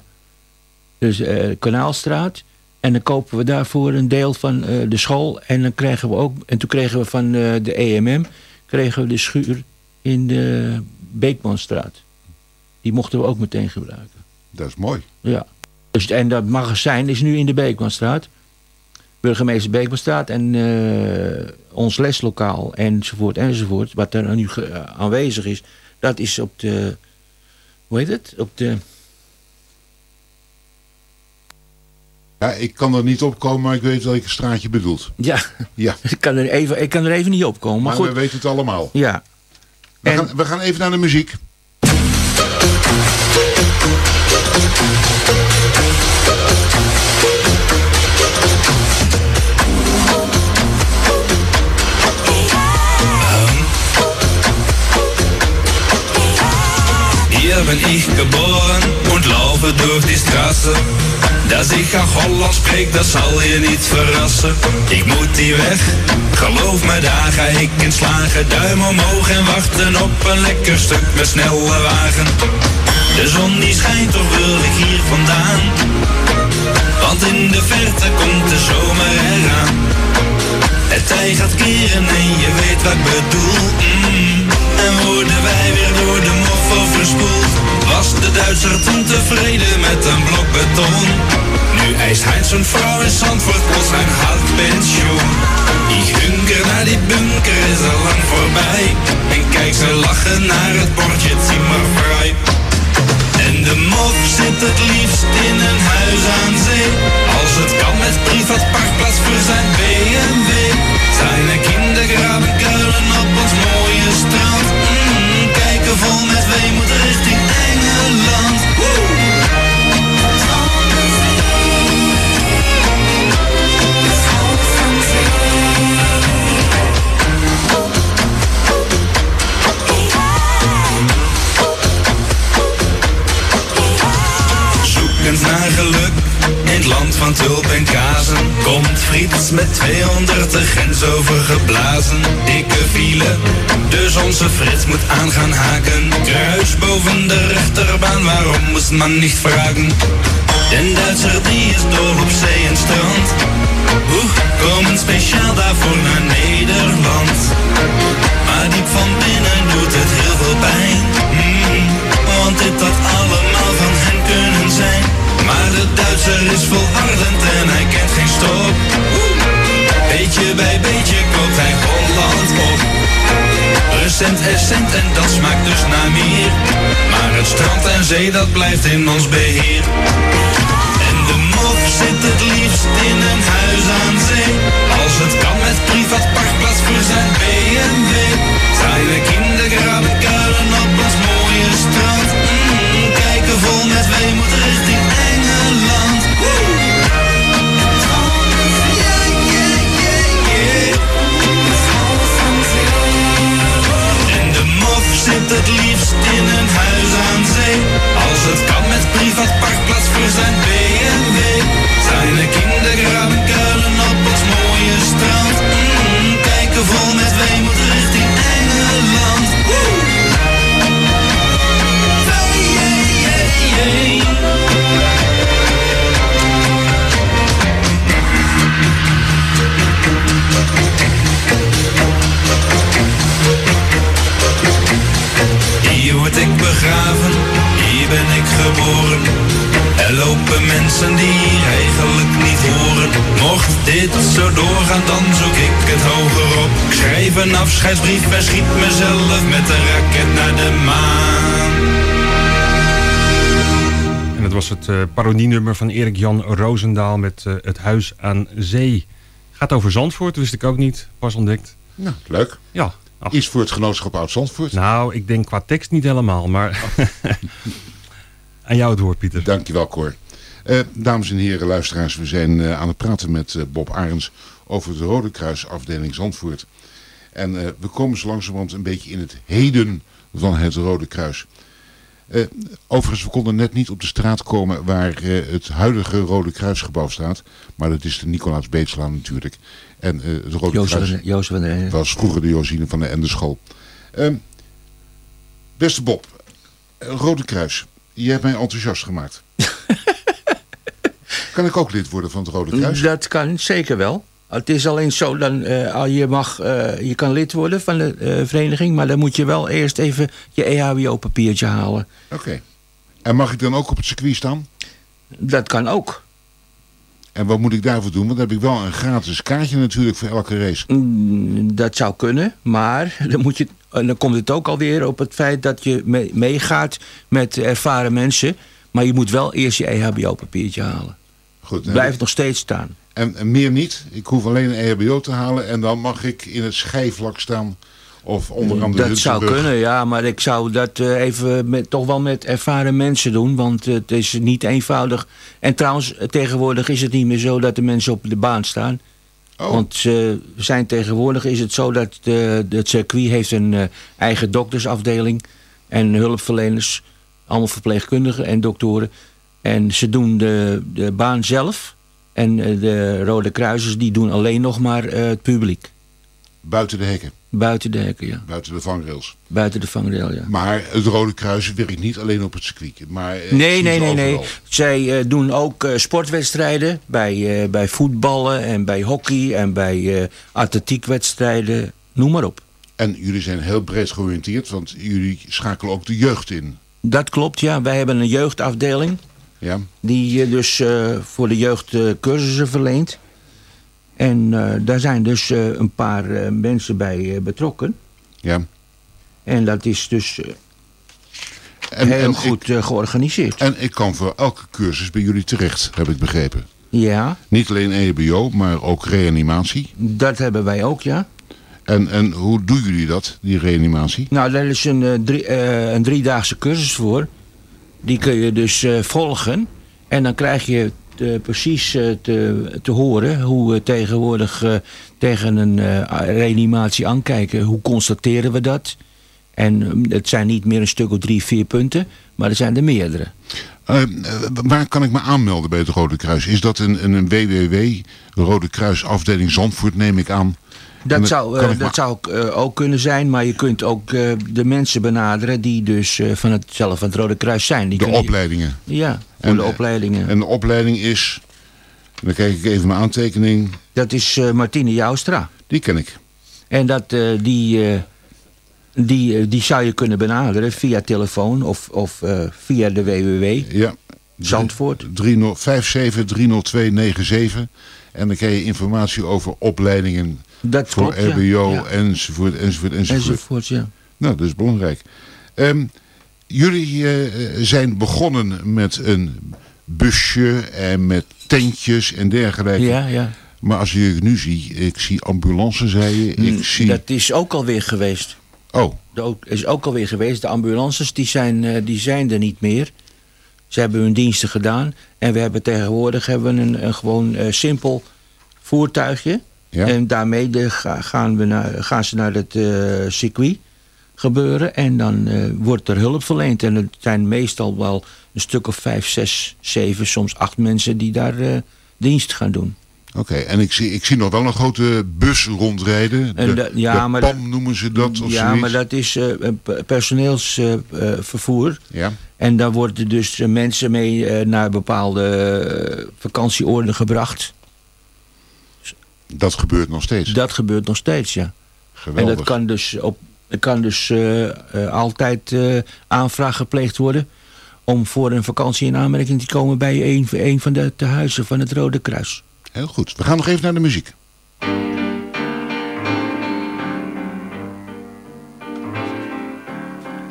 dus Kanaalstraat. En dan kopen we daarvoor een deel van de school. En, dan krijgen we ook, en toen kregen we van de EMM kregen we de schuur in de Beekmanstraat. Die mochten we ook meteen gebruiken. Dat is mooi. Ja. Dus, en dat magazijn is nu in de Beekmanstraat. Burgemeester Beekmanstraat en eh, ons leslokaal enzovoort enzovoort. Wat er nu eh, aanwezig is, dat is op de... Hoe heet het? Op de... Ja, ik kan er niet op komen, maar ik weet welke straat je bedoelt. Ja, Ja, ik kan er even, ik kan er even niet op komen. Maar maar we goed, weten het allemaal. ja. We, En- gaan, we gaan even naar de muziek. Hier bin ich geboren und laufe durch die Straße. Dass ich auch Holland spreek, dat zal je niet verrassen. Ik moet die weg, geloof me, daar ga ik in slagen. Duim omhoog en wachten op een lekker stuk met snelle wagen. De zon die schijnt, toch wil ik hier vandaan. Want in de verte komt de zomer eraan. Het tij gaat keren en je weet wat ik bedoel. Mm. En worden wij weer door de mof overspoeld. Was de Duitser toen tevreden met een blok beton? Nu eist Heinz zijn vrouw in Zandvoort plots een hartpensioen. Ik hunker naar die bunker is al lang voorbij. En kijk ze lachen naar het bordje Zimmervrij. En de mof zit het liefst in een huis aan zee. Als het kan met privaat parkplaats voor zijn BMW. Zijn weemoed richting! Zoekend naar geluk in het land van tulp en kazen. Komt Frits met 200 de grens overgeblazen. Dus onze Frits moet aan gaan haken. Kruis boven de rechterbaan, waarom moest man niet vragen? Den Duitser die is dol op zee en strand. Oeh, komen speciaal daarvoor naar Nederland. Maar diep van binnen doet het heel veel pijn. Mm, want dit had allemaal van hen kunnen zijn. Maar de Duitser is volhardend en hij kent geen stop. Oeh, beetje bij beetje essent en dat smaakt dus naar meer. Maar het strand en zee dat blijft in ons beheer. En de mof zit het liefst in een huis aan zee. Als het kan met privat parkplaats voor zijn BMW. Zijn we kinderen het liefst in een huis aan zee. Als het kan met privat ben ik geboren. Er lopen mensen die hier eigenlijk niet horen. Mocht dit zo doorgaan, dan zoek ik het hoger op. Ik schrijf een afscheidsbrief en schiet mezelf met een raket naar de maan. En dat was het eh parodienummer van Erik Jan Roosendaal met eh, Het Huis aan Zee. Gaat over Zandvoort, wist ik ook niet. Pas ontdekt. Nou, leuk. Ja. ach, Iets voor het genootschap Oud-Zandvoort. nou, ik denk qua tekst niet helemaal, maar... aan jou het woord, Pieter. Dankjewel, Cor. Eh, dames en heren, luisteraars, we zijn eh, aan het praten met eh, Bob Arends over de Rode Kruis afdeling Zandvoort. En eh, we komen zo langzamerhand een beetje in het heden van het Rode Kruis. Eh, overigens, we konden net niet op de straat komen waar eh, het huidige Rode Kruisgebouw staat. Maar dat is de Nicolaas Beetslaan natuurlijk. En eh, het Rode Jozef, Kruis Jozef van der was vroeger de Josine van de Endeschool. Ehm beste Bob, Rode Kruis, je hebt mij enthousiast gemaakt. kan ik ook lid worden van het Rode Kruis? Dat kan zeker wel. Het is alleen zo, dan, eh, je, mag, eh, je kan lid worden van de eh, vereniging, maar dan moet je wel eerst even je EHBO-papiertje halen. Oké. En mag ik dan ook op het circuit staan? Dat kan ook. En wat moet ik daarvoor doen? Want dan heb ik wel een gratis kaartje natuurlijk voor elke race. Mm, Dat zou kunnen, maar dan, moet je, dan komt het ook alweer op het feit dat je mee- meegaat met ervaren mensen. Maar je moet wel eerst je EHBO-papiertje halen. Goed. Blijft nog steeds staan. En, en meer niet. Ik hoef alleen een EHBO te halen en dan mag ik in het schijfvlak staan. Of onderaan de Dat zou kunnen, ja, maar ik zou dat eh, even met, toch wel met ervaren mensen doen, want het is niet eenvoudig. En trouwens, tegenwoordig is het niet meer zo dat de mensen op de baan staan. Oh, Want ze zijn tegenwoordig is het zo dat de, het circuit heeft een eh, eigen doktersafdeling en hulpverleners, allemaal verpleegkundigen en doktoren. En ze doen de, de baan zelf. En eh, de Rode Kruisers die doen alleen nog maar het publiek. buiten de hekken. Buiten de hekken, ja. Buiten de vangrails. Buiten de vangrail, ja. Maar het Rode Kruis werkt niet alleen op het circuit. Maar eh, Nee, nee, nee, nee. Zij eh, doen ook eh, sportwedstrijden bij, bij voetballen en bij hockey en bij atletiekwedstrijden. Noem maar op. En jullie zijn heel breed georiënteerd, want jullie schakelen ook de jeugd in. Dat klopt, ja. Wij hebben een jeugdafdeling Ja, die dus voor de jeugd cursussen verleent. En eh, daar zijn dus eh, een paar eh, mensen bij betrokken. ja. En dat is dus En, heel en goed Ik, georganiseerd. en ik kan voor elke cursus bij jullie terecht, heb ik begrepen. Ja, Niet alleen EHBO, maar ook reanimatie. dat hebben wij ook, ja. En, en hoe doen jullie dat, die reanimatie? Nou, daar is een, drie, eh, een driedaagse cursus voor. Die kun je dus volgen. En dan krijg je eh, precies eh, te, te horen hoe we tegenwoordig eh, tegen een reanimatie aankijken. Hoe constateren we dat? En eh, het zijn niet meer een stuk of drie, vier punten, maar er zijn er meerdere. Eh, eh, waar kan ik me aanmelden bij het Rode Kruis? Is dat een, een, een www, Rode Kruis afdeling Zandvoort, neem ik aan? Dat zou, eh, dat zou ook, eh, ook kunnen zijn, maar je kunt ook eh, de mensen benaderen die dus van het, zelf van het Rode Kruis zijn. Die De opleidingen. Ja, voor En, de opleidingen. En de opleiding is, dan kijk ik even mijn aantekening, Dat is Martine Joustra. die ken ik. En dat, die, die, die zou je kunnen benaderen via telefoon of, of via de WWW. Ja. Zandvoort. 30 5730297. En dan krijg je informatie over opleidingen Dat voor klopt. RBO Ja. enzovoort, enzovoort, enzovoort. Enzovoort, ja. Nou, dat is belangrijk. Ehm, jullie eh, zijn begonnen met een busje en met tentjes en dergelijke. Ja, ja. Maar als je nu ziet, ik zie ambulances rijden, ik Mm, zie... Dat is ook alweer geweest. Oh, Dat is ook alweer geweest. De ambulances die zijn, eh, die zijn er niet meer. Ze hebben hun diensten gedaan. En we hebben tegenwoordig hebben we een, een gewoon eh, simpel voertuigje. Ja. En daarmee de, gaan, we naar, gaan ze naar het eh, circuit gebeuren. En dan eh, wordt er hulp verleend. En het zijn meestal wel een stuk of vijf, zes, zeven, soms acht mensen die daar eh, dienst gaan doen. Oké, en ik zie, ik zie nog wel een grote bus rondrijden. En De, ja, de maar PAM dat- noemen ze dat of ja, zoiets. maar dat is personeelsvervoer. Ja, En daar worden dus mensen mee naar bepaalde vakantieoorden gebracht. Dat gebeurt nog steeds. Dat gebeurt nog steeds, ja. Geweldig. En dat kan dus, op, er kan dus eh, eh, altijd eh, aanvraag gepleegd worden... om voor een vakantie in aanmerking te komen bij een, een van de tehuizen van het Rode Kruis. Heel goed. We gaan nog even naar de muziek.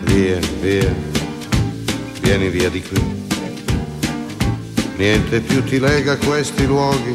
Via, via, vieni via di qui. Niente più ti lega questi luoghi,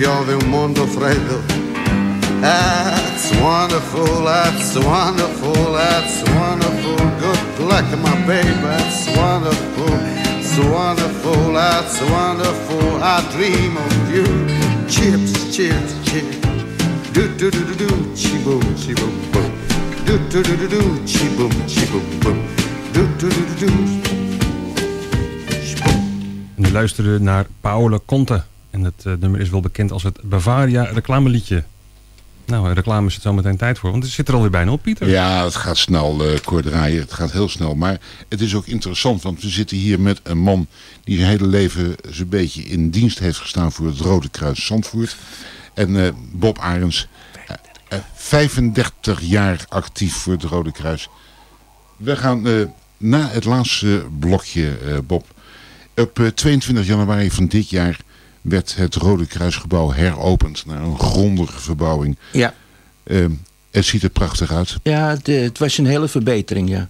Piove un mondo freddo. That's wonderful, that's wonderful, that's wonderful. Good luck, my baby, that's wonderful, it's wonderful, that's wonderful. I dream of you. Chips, chips, chips. Do do do do do, chi boom, chi boom. Do do do do do, chi boom, chi boom. Do do do do do. En naar Paolo Conte. En het eh, nummer is wel bekend als het Bavaria reclameliedje. Nou, reclame is het zo meteen tijd voor. Want het zit er alweer bijna op, Pieter. Ja, het gaat snel, eh draaien. Het gaat heel snel. Maar het is ook interessant, want we zitten hier met een man... die zijn hele leven zo'n beetje in dienst heeft gestaan... voor het Rode Kruis Zandvoort. En eh, Bob Arends, eh, eh, 35 jaar actief voor het Rode Kruis. We gaan eh, na het laatste blokje, eh, Bob. Op eh, 22 januari van dit jaar werd het Rode Kruisgebouw heropend... na een grondige verbouwing. Ja, Eh, het ziet er prachtig uit. ja het, eh, het was een hele verbetering, ja.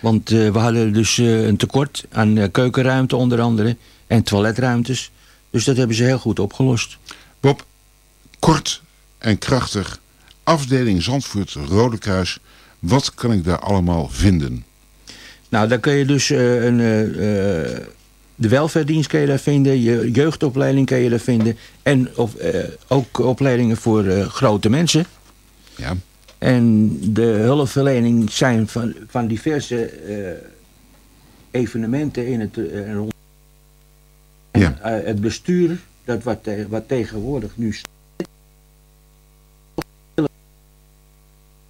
Want eh, we hadden dus eh, een tekort aan keukenruimte onder andere en toiletruimtes. Dus dat hebben ze heel goed opgelost. Bob, kort en krachtig. Afdeling Zandvoort Rode Kruis. Wat kan ik daar allemaal vinden? Nou, daar kun je dus een, de welverdienst kun je daar vinden, je jeugdopleiding kun je daar vinden. En of, eh, ook opleidingen voor eh, grote mensen. Ja, En de hulpverlening zijn van, van diverse eh, evenementen in het rond. Ja. het bestuur, dat wat, wat tegenwoordig nu.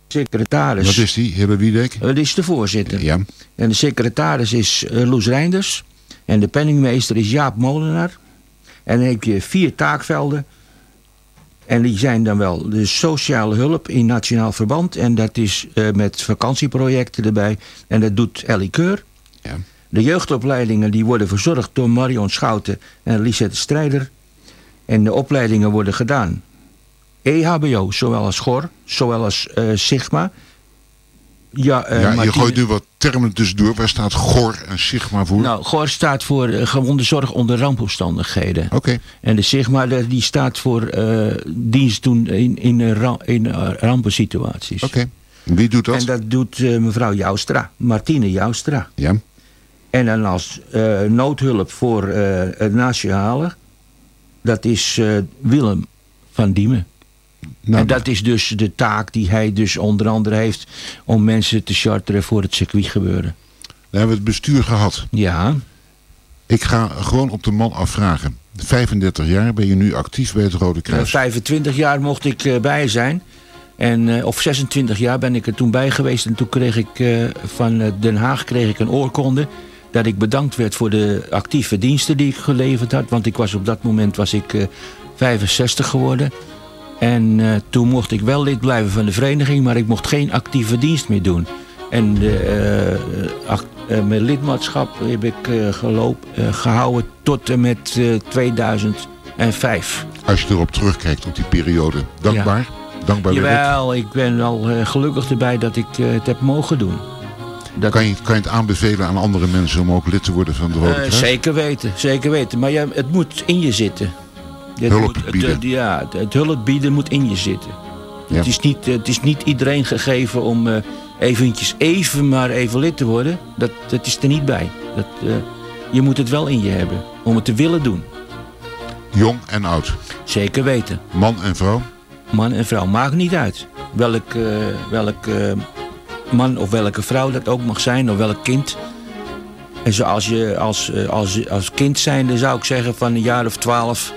Secretaris. Wat is die, Wiedek? Dat is de voorzitter. Ja, En de secretaris is Loes Reinders. En de penningmeester is Jaap Molenaar. En dan heb je vier taakvelden. En die zijn dan wel de sociale hulp in nationaal verband. En dat is eh, met vakantieprojecten erbij. En dat doet Ellie Keur. ja. De jeugdopleidingen die worden verzorgd door Marion Schouten en Lisette Strijder. En de opleidingen worden gedaan. EHBO, zowel als GOR, zowel als eh, Sigma. Ja, eh, ja je Martine- gooit nu wat termen tussendoor. Waar staat GOR en Sigma voor? Nou, GOR staat voor uh, gewonde zorg onder rampomstandigheden. Oké, En de Sigma de- die staat voor eh, dienst doen in, in, eh, in eh, rampensituaties. oké. Wie doet dat? En dat doet eh, mevrouw Joustra, Martine Joustra. Ja, En dan als eh, noodhulp voor eh, het nationale, dat is eh, Willem van Diemen. Nou, en dat is dus de taak die hij dus onder andere heeft om mensen te charteren voor het circuitgebeuren. dan hebben we het bestuur gehad. Ja, Ik ga gewoon op de man afvragen. 35 jaar ben je nu actief bij het Rode Eh, Kruis. 25 jaar mocht ik eh, bij zijn. En, eh, of 26 jaar ben ik er toen bij geweest. En toen kreeg ik eh, van Den Haag kreeg ik een oorkonde. Dat ik bedankt werd voor de actieve diensten die ik geleverd had. Want ik was op dat moment was ik eh, 65 geworden. En eh, toen mocht ik wel lid blijven van de vereniging. Maar ik mocht geen actieve dienst meer doen. En de, eh, act- eh, mijn lidmaatschap heb ik eh, geloop, eh, gehouden tot en met eh, 2005. Als je erop terugkijkt op die periode. Dankbaar. Dankbaar werk. Jawel, ik ben wel gelukkig erbij dat ik het heb mogen doen. Dat, Kan je, kan je het aanbevelen aan andere mensen om ook lid te worden van de Rode Kruis? zeker weten, zeker weten. Maar ja, het moet in je zitten. Het Hulp moet- het, bieden. eh, ja, het, het hulp bieden moet in je zitten. Ja. Het, is niet, eh, het is niet iedereen gegeven om eh, eventjes even maar even lid te worden. Dat, dat is er niet bij. Dat, je moet het wel in je hebben om het te willen doen. Jong en oud. Zeker weten. Man en vrouw. Man en vrouw, maakt niet uit. Welk, welk man of welke vrouw dat ook mag zijn, of welk kind. En zoals je als, als, als kind zijnde zou ik zeggen van een jaar of twaalf...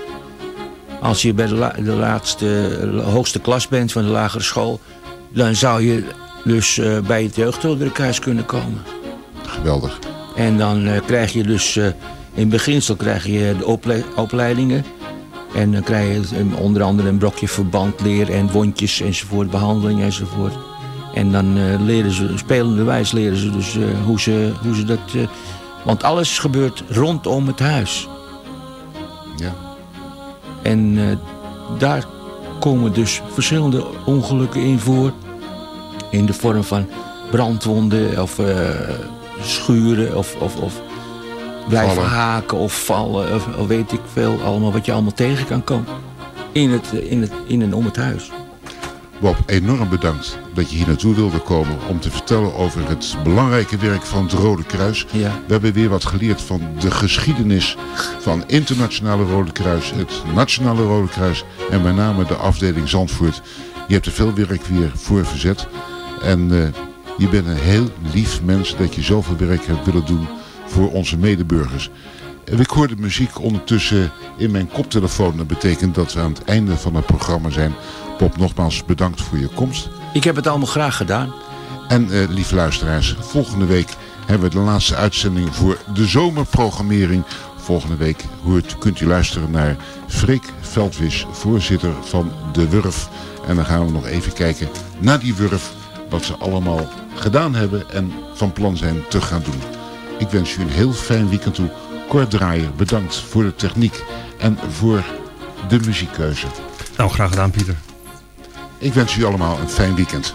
als je bij de, la- de laatste, hoogste klas bent van de lagere school... dan zou je dus eh, bij het jeugdhulpdrukhuis kunnen komen. Geweldig. En dan eh, krijg je dus, eh, in beginsel krijg je de ople- opleidingen. En dan krijg je onder andere een brokje verbandleer en wondjes enzovoort, behandeling enzovoort. En dan leren ze, spelende wijs leren ze dus hoe, ze, hoe ze dat... want alles gebeurt rondom het huis. Ja. En eh, daar komen dus verschillende ongelukken in voor. In de vorm van brandwonden of eh, schuren of, of, of blijven Vallen. haken of vallen of, of weet ik veel. Allemaal wat je allemaal tegen kan komen. In, het, in, het, in en om het huis. Bob, enorm bedankt dat je hier naartoe wilde komen om te vertellen over het belangrijke werk van het Rode Kruis. Ja. We hebben weer wat geleerd van de geschiedenis van internationale Rode Kruis, het nationale Rode Kruis en met name de afdeling Zandvoort. Je hebt er veel werk weer voor verzet en eh, je bent een heel lief mens dat je zoveel werk hebt willen doen voor onze medeburgers. Ik hoor de muziek ondertussen in mijn koptelefoon. Dat betekent dat we aan het einde van het programma zijn. Bob, nogmaals bedankt voor je komst. Ik heb het allemaal graag gedaan. En eh, lieve luisteraars, volgende week hebben we de laatste uitzending voor de zomerprogrammering. Volgende week hoort, kunt u luisteren naar Freek Veldwis, voorzitter van De Wurf. En dan gaan we nog even kijken naar die Wurf, wat ze allemaal gedaan hebben en van plan zijn te gaan doen. Ik wens u een heel fijn weekend toe. Kort Draaier, bedankt voor de techniek en voor de muziekkeuze. Nou, graag gedaan Pieter. Ik wens u allemaal een fijn weekend.